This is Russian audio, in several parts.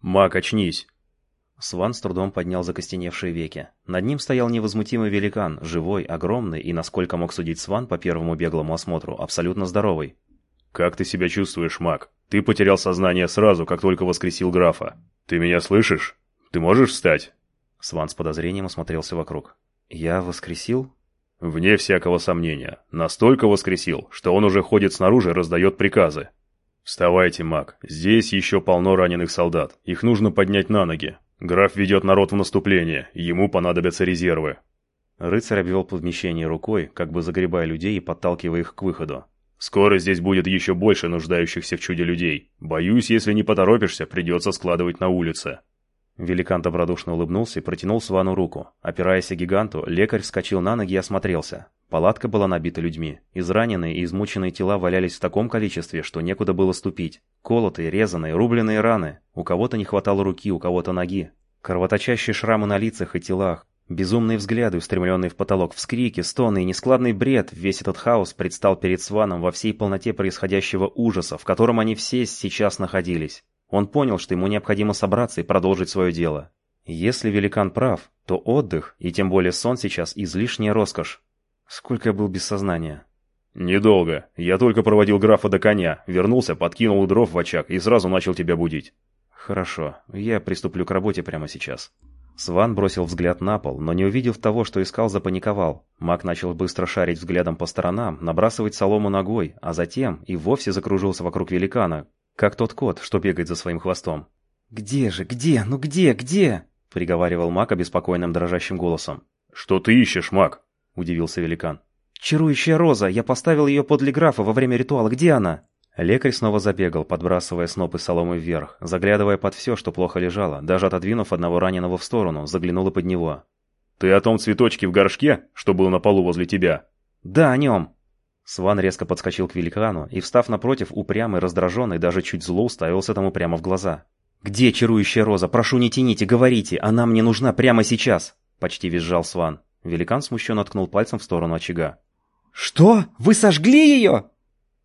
«Мак, очнись!» Сван с трудом поднял закостеневшие веки. Над ним стоял невозмутимый великан, живой, огромный и, насколько мог судить Сван по первому беглому осмотру, абсолютно здоровый. «Как ты себя чувствуешь, Мак? Ты потерял сознание сразу, как только воскресил графа. Ты меня слышишь? Ты можешь встать?» Сван с подозрением осмотрелся вокруг. «Я воскресил?» «Вне всякого сомнения. Настолько воскресил, что он уже ходит снаружи и раздает приказы. Вставайте, Мак. Здесь еще полно раненых солдат. Их нужно поднять на ноги. Граф ведет народ в наступление. Ему понадобятся резервы». Рыцарь обвел помещение рукой, как бы загребая людей и подталкивая их к выходу. «Скоро здесь будет еще больше нуждающихся в чуде людей. Боюсь, если не поторопишься, придется складывать на улице». Великан добродушно улыбнулся и протянул Свану руку. Опираясь о гиганту, лекарь вскочил на ноги и осмотрелся. Палатка была набита людьми. Израненные и измученные тела валялись в таком количестве, что некуда было ступить. Колотые, резаные, рубленые раны. У кого-то не хватало руки, у кого-то ноги. Кровоточащие шрамы на лицах и телах. Безумные взгляды, устремленные в потолок, вскрики, стоны и нескладный бред, весь этот хаос предстал перед Сваном во всей полноте происходящего ужаса, в котором они все сейчас находились. Он понял, что ему необходимо собраться и продолжить свое дело. Если великан прав, то отдых, и тем более сон сейчас, излишняя роскошь. Сколько я был без сознания? «Недолго. Я только проводил графа до коня, вернулся, подкинул дров в очаг и сразу начал тебя будить». «Хорошо. Я приступлю к работе прямо сейчас». Сван бросил взгляд на пол, но не увидев того, что искал, запаниковал. Маг начал быстро шарить взглядом по сторонам, набрасывать солому ногой, а затем и вовсе закружился вокруг великана, как тот кот, что бегает за своим хвостом. «Где же, где, ну где, где?» — приговаривал маг обеспокоенным дрожащим голосом. «Что ты ищешь, маг?» — удивился великан. «Чарующая роза! Я поставил ее подле графа во время ритуала. Где она?» Лекарь снова забегал, подбрасывая снопы соломы вверх, заглядывая под все, что плохо лежало, даже отодвинув одного раненого в сторону, заглянул и под него. «Ты о том цветочке в горшке, что был на полу возле тебя?» «Да, о нем!» Сван резко подскочил к великану и, встав напротив, упрямый, раздраженный, даже чуть зло уставился тому прямо в глаза. «Где чарующая роза? Прошу, не тяните, говорите! Она мне нужна прямо сейчас!» Почти визжал Сван. Великан смущенно ткнул пальцем в сторону очага. «Что? Вы сожгли ее?»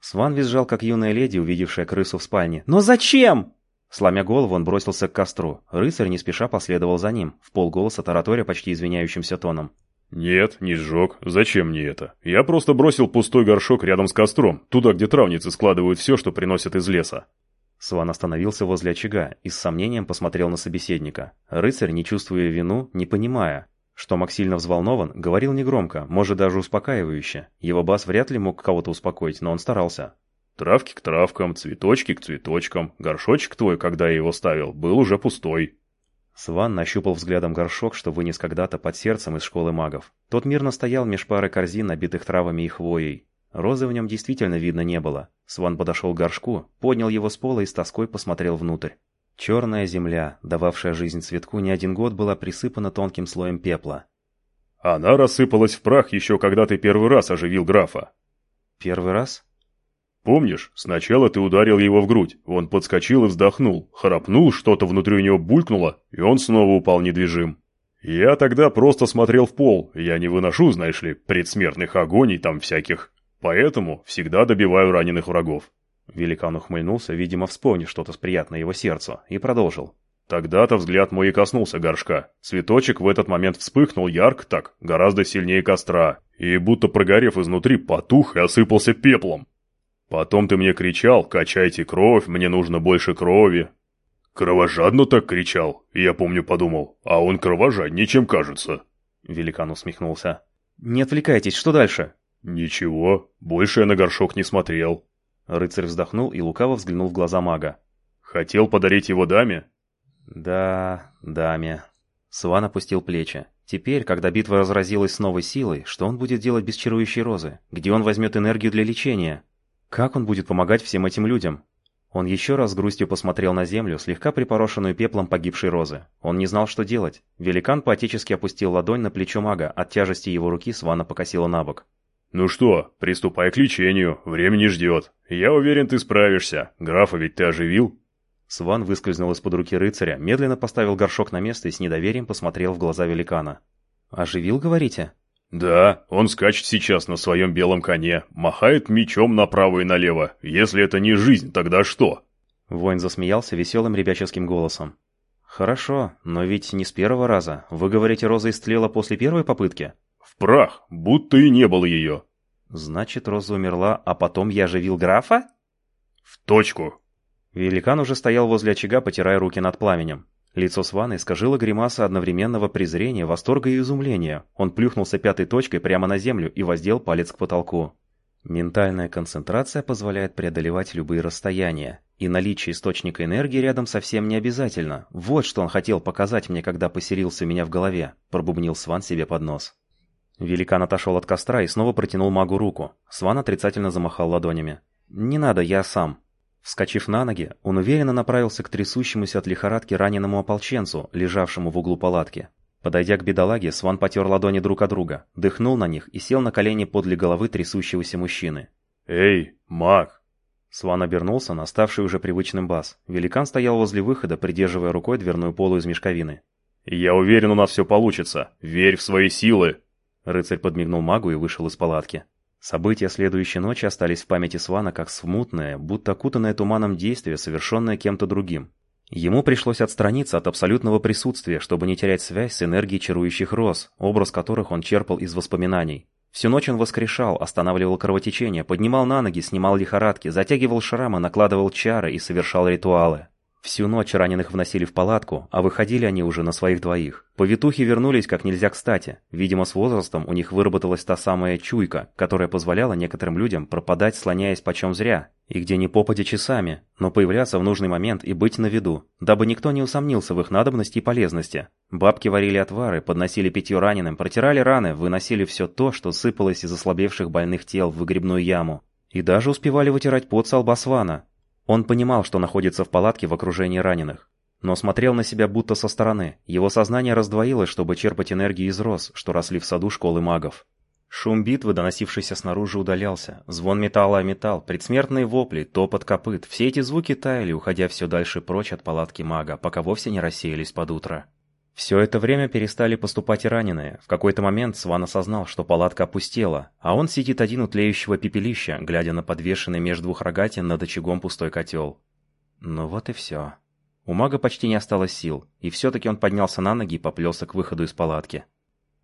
Сван визжал, как юная леди, увидевшая крысу в спальне. «Но зачем?» Сломя голову, он бросился к костру. Рыцарь не спеша последовал за ним, в полголоса тараторя почти извиняющимся тоном. «Нет, не сжег. Зачем мне это? Я просто бросил пустой горшок рядом с костром, туда, где травницы складывают все, что приносят из леса». Сван остановился возле очага и с сомнением посмотрел на собеседника. Рыцарь, не чувствуя вину, не понимая, что Мак сильно взволнован, говорил негромко, может даже успокаивающе. Его бас вряд ли мог кого-то успокоить, но он старался. «Травки к травкам, цветочки к цветочкам. Горшочек твой, когда я его ставил, был уже пустой. Сван нащупал взглядом горшок, что вынес когда-то под сердцем из школы магов. Тот мирно стоял меж пары корзин, набитых травами и хвоей. Розы в нем действительно видно не было. Сван подошел к горшку, поднял его с пола и с тоской посмотрел внутрь. Черная земля, дававшая жизнь цветку не один год, была присыпана тонким слоем пепла. «Она рассыпалась в прах еще когда ты первый раз оживил графа». «Первый раз?» Помнишь, сначала ты ударил его в грудь, он подскочил и вздохнул, храпнул, что-то внутри у него булькнуло, и он снова упал недвижим. Я тогда просто смотрел в пол, я не выношу, знаешь ли, предсмертных агоний там всяких, поэтому всегда добиваю раненых врагов. Великан ухмыльнулся, видимо, вспомнив что-то приятное его сердцу, и продолжил. Тогда-то взгляд мой и коснулся горшка. Цветочек в этот момент вспыхнул ярко так, гораздо сильнее костра, и будто прогорев изнутри, потух и осыпался пеплом. Потом ты мне кричал, качайте кровь, мне нужно больше крови. Кровожадно так кричал, я помню подумал, а он кровожаднее, чем кажется. Великан усмехнулся. Не отвлекайтесь, что дальше? Ничего, больше я на горшок не смотрел. Рыцарь вздохнул и лукаво взглянул в глаза мага. Хотел подарить его даме? Да, даме. Сван опустил плечи. Теперь, когда битва разразилась с новой силой, что он будет делать без чарующей розы? Где он возьмет энергию для лечения? Как он будет помогать всем этим людям? Он еще раз с грустью посмотрел на землю, слегка припорошенную пеплом погибшей розы. Он не знал, что делать. Великан поотечески опустил ладонь на плечо мага, от тяжести его руки Свана покосила на бок. «Ну что, приступай к лечению, время не ждет. Я уверен, ты справишься. Графа ведь ты оживил?» Сван выскользнул из-под руки рыцаря, медленно поставил горшок на место и с недоверием посмотрел в глаза великана. «Оживил, говорите?» «Да, он скачет сейчас на своем белом коне, махает мечом направо и налево. Если это не жизнь, тогда что?» Воин засмеялся веселым ребяческим голосом. «Хорошо, но ведь не с первого раза. Вы говорите, Роза истлела после первой попытки?» «В прах, будто и не было ее». «Значит, Роза умерла, а потом я оживил графа?» «В точку». Великан уже стоял возле очага, потирая руки над пламенем. Лицо Свана искажило гримаса одновременного презрения, восторга и изумления. Он плюхнулся пятой точкой прямо на землю и воздел палец к потолку. Ментальная концентрация позволяет преодолевать любые расстояния. И наличие источника энергии рядом совсем не обязательно. Вот что он хотел показать мне, когда поселился у меня в голове, пробубнил Сван себе под нос. Великан отошел от костра и снова протянул магу руку. Сван отрицательно замахал ладонями. «Не надо, я сам». Вскочив на ноги, он уверенно направился к трясущемуся от лихорадки раненому ополченцу, лежавшему в углу палатки. Подойдя к бедолаге, Сван потер ладони друг от друга, дыхнул на них и сел на колени подле головы трясущегося мужчины. «Эй, маг, Сван обернулся на ставший уже привычным бас. Великан стоял возле выхода, придерживая рукой дверную полу из мешковины. «Я уверен, у нас все получится. Верь в свои силы!» Рыцарь подмигнул магу и вышел из палатки. События следующей ночи остались в памяти Свана как смутное, будто окутанное туманом действие, совершенное кем-то другим. Ему пришлось отстраниться от абсолютного присутствия, чтобы не терять связь с энергией чарующих роз, образ которых он черпал из воспоминаний. Всю ночь он воскрешал, останавливал кровотечение, поднимал на ноги, снимал лихорадки, затягивал шрамы, накладывал чары и совершал ритуалы. Всю ночь раненых вносили в палатку, а выходили они уже на своих двоих. Повитухи вернулись как нельзя кстати. Видимо, с возрастом у них выработалась та самая чуйка, которая позволяла некоторым людям пропадать, слоняясь почем зря, и где не попадя часами, но появляться в нужный момент и быть на виду, дабы никто не усомнился в их надобности и полезности. Бабки варили отвары, подносили питье раненым, протирали раны, выносили все то, что сыпалось из ослабевших больных тел в выгребную яму. И даже успевали вытирать пот с албасвана, он понимал, что находится в палатке в окружении раненых, но смотрел на себя будто со стороны. Его сознание раздвоилось, чтобы черпать энергию из роз, что росли в саду школы магов. Шум битвы, доносившийся снаружи, удалялся. Звон металла о металл, предсмертные вопли, топот копыт. Все эти звуки таяли, уходя все дальше прочь от палатки мага, пока вовсе не рассеялись под утро. Все это время перестали поступать и раненые. В какой-то момент Сван осознал, что палатка опустела, а он сидит один у тлеющего пепелища, глядя на подвешенный между двух рогатин над очагом пустой котел. Ну вот и все. У мага почти не осталось сил, и все-таки он поднялся на ноги и поплелся к выходу из палатки.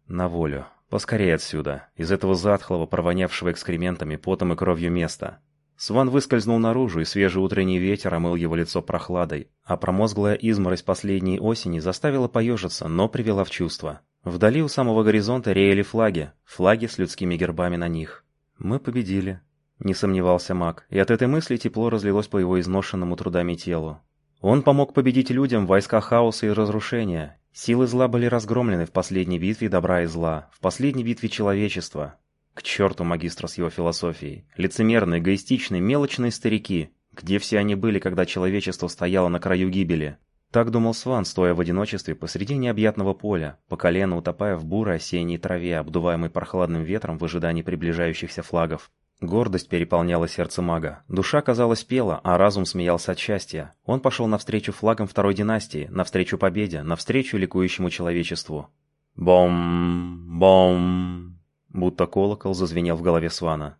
На волю. Поскорее отсюда, из этого затхлого, провонявшего экскрементами, потом и кровью места. Сван выскользнул наружу, и свежий утренний ветер омыл его лицо прохладой, а промозглая изморозь последней осени заставила поежиться, но привела в чувство. Вдали у самого горизонта реяли флаги, флаги с людскими гербами на них. «Мы победили», — не сомневался маг, и от этой мысли тепло разлилось по его изношенному трудами телу. Он помог победить людям войска хаоса и разрушения. Силы зла были разгромлены в последней битве добра и зла, в последней битве человечества, к черту магистра с его философией. Лицемерные, эгоистичные, мелочные старики. Где все они были, когда человечество стояло на краю гибели? Так думал Сван, стоя в одиночестве посреди необъятного поля, по колено утопая в бурой осенней траве, обдуваемой прохладным ветром в ожидании приближающихся флагов. Гордость переполняла сердце мага. Душа, казалось, пела, а разум смеялся от счастья. Он пошел навстречу флагам второй династии, навстречу победе, навстречу ликующему человечеству. Бом, бом, Будто колокол зазвенел в голове Свана.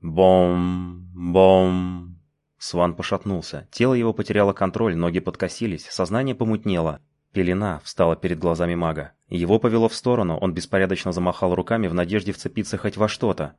Бом, бом. Сван пошатнулся. Тело его потеряло контроль, ноги подкосились, сознание помутнело. Пелена встала перед глазами мага. Его повело в сторону, он беспорядочно замахал руками в надежде вцепиться хоть во что-то.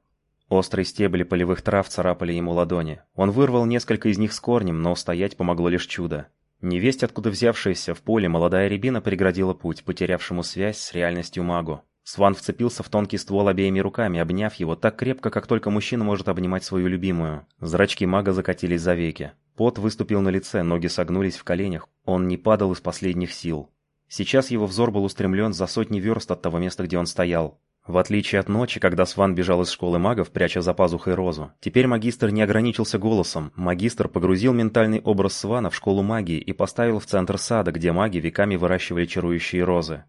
Острые стебли полевых трав царапали ему ладони. Он вырвал несколько из них с корнем, но устоять помогло лишь чудо. Невесть, откуда взявшаяся в поле, молодая рябина преградила путь, потерявшему связь с реальностью магу. Сван вцепился в тонкий ствол обеими руками, обняв его так крепко, как только мужчина может обнимать свою любимую. Зрачки мага закатились за веки. Пот выступил на лице, ноги согнулись в коленях. Он не падал из последних сил. Сейчас его взор был устремлен за сотни верст от того места, где он стоял. В отличие от ночи, когда Сван бежал из школы магов, пряча за пазухой розу, теперь магистр не ограничился голосом. Магистр погрузил ментальный образ Свана в школу магии и поставил в центр сада, где маги веками выращивали чарующие розы.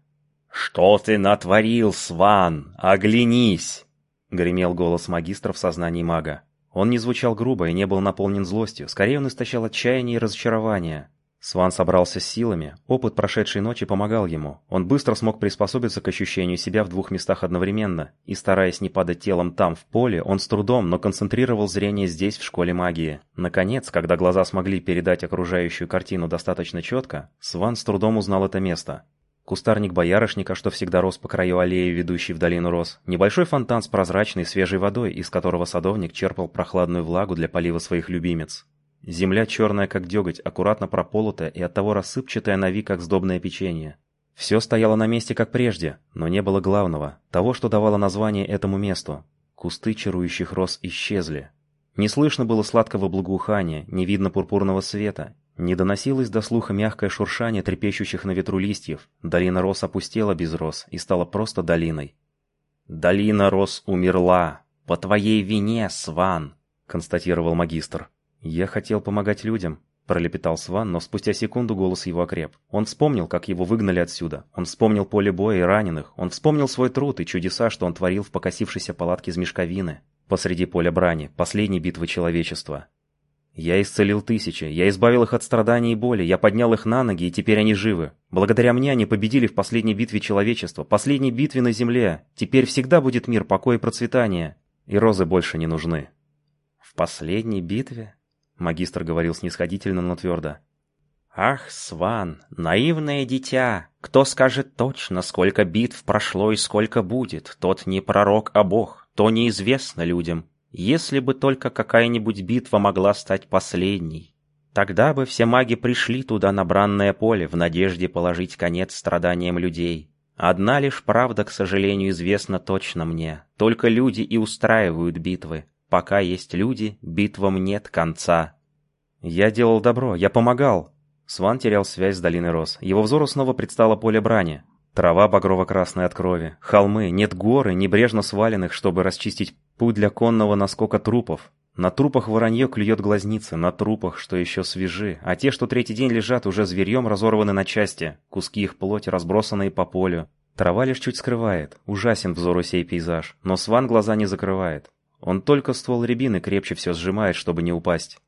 «Что ты натворил, Сван? Оглянись!» — гремел голос магистра в сознании мага. Он не звучал грубо и не был наполнен злостью, скорее он истощал отчаяние и разочарование. Сван собрался с силами, опыт прошедшей ночи помогал ему. Он быстро смог приспособиться к ощущению себя в двух местах одновременно, и стараясь не падать телом там, в поле, он с трудом, но концентрировал зрение здесь, в школе магии. Наконец, когда глаза смогли передать окружающую картину достаточно четко, Сван с трудом узнал это место. Кустарник боярышника, что всегда рос по краю аллеи, ведущей в долину рос. Небольшой фонтан с прозрачной свежей водой, из которого садовник черпал прохладную влагу для полива своих любимец. Земля черная, как деготь, аккуратно прополотая и оттого рассыпчатая на ви, как сдобное печенье. Все стояло на месте, как прежде, но не было главного, того, что давало название этому месту. Кусты чарующих роз исчезли. Не слышно было сладкого благоухания, не видно пурпурного света, не доносилось до слуха мягкое шуршание трепещущих на ветру листьев. Долина роз опустела без роз и стала просто долиной. «Долина роз умерла! По твоей вине, Сван!» — констатировал магистр. «Я хотел помогать людям», — пролепетал Сван, но спустя секунду голос его окреп. Он вспомнил, как его выгнали отсюда. Он вспомнил поле боя и раненых. Он вспомнил свой труд и чудеса, что он творил в покосившейся палатке из мешковины. Посреди поля брани, последней битвы человечества. «Я исцелил тысячи, я избавил их от страданий и боли, я поднял их на ноги, и теперь они живы. Благодаря мне они победили в последней битве человечества, последней битве на земле. Теперь всегда будет мир, покой и процветание. И розы больше не нужны». «В последней битве?» Магистр говорил снисходительно, но твердо. «Ах, Сван, наивное дитя! Кто скажет точно, сколько битв прошло и сколько будет, тот не пророк, а бог, то неизвестно людям. Если бы только какая-нибудь битва могла стать последней, тогда бы все маги пришли туда на бранное поле в надежде положить конец страданиям людей. Одна лишь правда, к сожалению, известна точно мне. Только люди и устраивают битвы. Пока есть люди, битвам нет конца. Я делал добро, я помогал. Сван терял связь с долиной Рос. Его взору снова предстало поле брани. Трава багрово-красная от крови, холмы, нет горы, небрежно сваленных, чтобы расчистить путь для конного наскока трупов. На трупах воронье клюет глазницы, на трупах, что еще свежи, а те, что третий день лежат, уже зверьем разорваны на части, куски их плоти разбросанные по полю. Трава лишь чуть скрывает, ужасен взору сей пейзаж, но Сван глаза не закрывает. Он только ствол рябины крепче все сжимает, чтобы не упасть.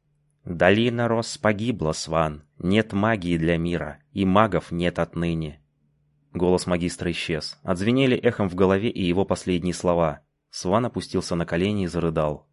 «Долина Рос погибла, Сван. Нет магии для мира, и магов нет отныне». Голос магистра исчез. Отзвенели эхом в голове и его последние слова. Сван опустился на колени и зарыдал.